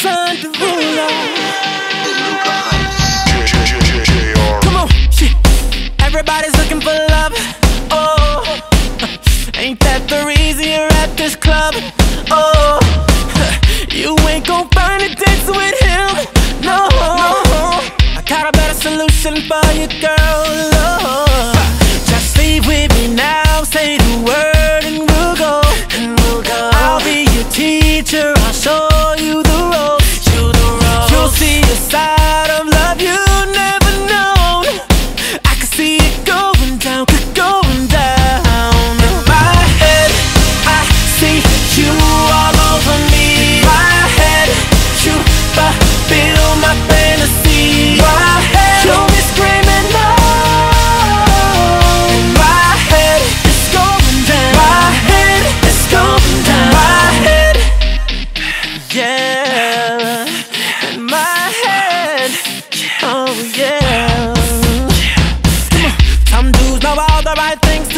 son Derulo. Come on, shit. Everybody's looking for love. Oh, ain't that the reason you're at this club? Oh, you ain't gon' find a dance with him. No, I got a better solution for you, girl. Oh, just leave with me now. Say the word and we'll go. I'll be your teacher. I'll show side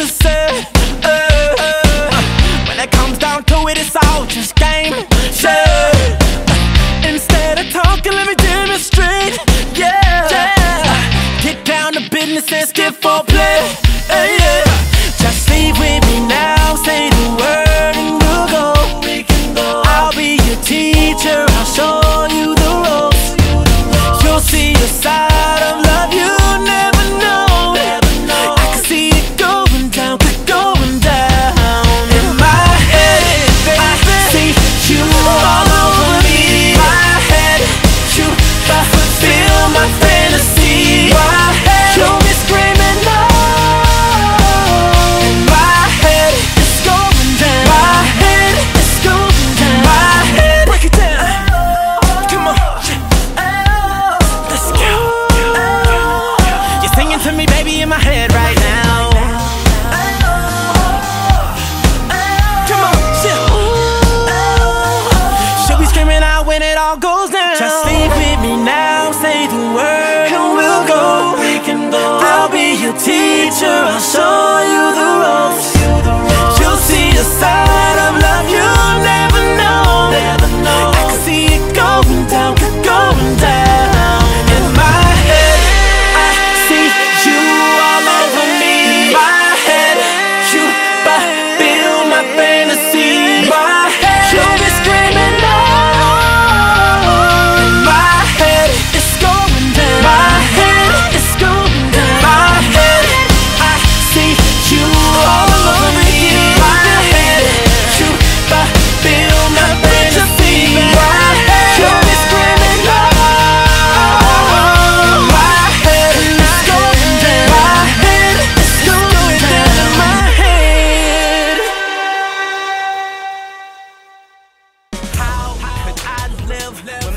to say uh, uh, When it comes down to it, it's all just game Say, uh, Instead of talking, let me demonstrate Yeah, yeah. Get down to business and skip for play yeah. Just leave with me now teacher, I'll show you.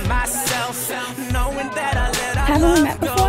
myself, Haven't we met before?